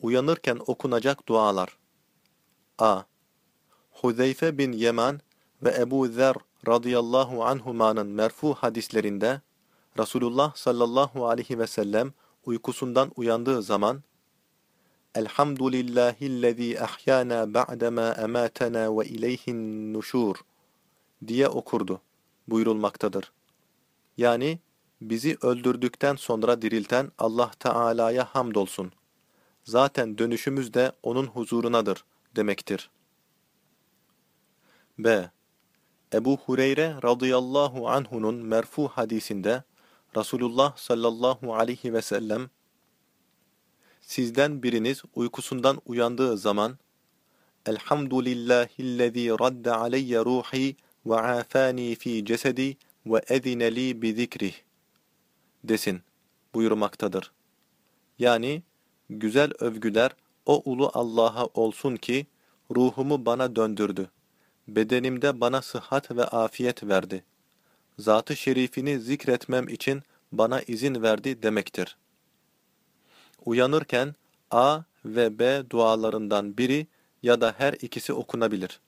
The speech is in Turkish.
Uyanırken okunacak dualar. A. Huzeyfe bin Yeman ve Ebu Zer radıyallahu anhumanın merfu hadislerinde Resulullah sallallahu aleyhi ve sellem uykusundan uyandığı zaman Elhamdülillahillezî ahyana ba'dema ematena ve ileyhin nuşur diye okurdu buyurulmaktadır. Yani bizi öldürdükten sonra dirilten Allah Teala'ya hamdolsun. Zaten dönüşümüz de onun huzurunadır demektir. B. Ebu Hureyre radıyallahu anhunun merfu hadisinde Resulullah sallallahu aleyhi ve sellem Sizden biriniz uykusundan uyandığı zaman Elhamdülillahillezî radde aleyye ruhi ve afani fi cesedi ve ezine li bi zikrih desin buyurmaktadır. Yani güzel övgüler o ulu Allah'a olsun ki ruhumu bana döndürdü. Bedenimde bana sıhhat ve afiyet verdi. Zatı şerifini zikretmem için bana izin verdi demektir. Uyanırken A ve B dualarından biri ya da her ikisi okunabilir.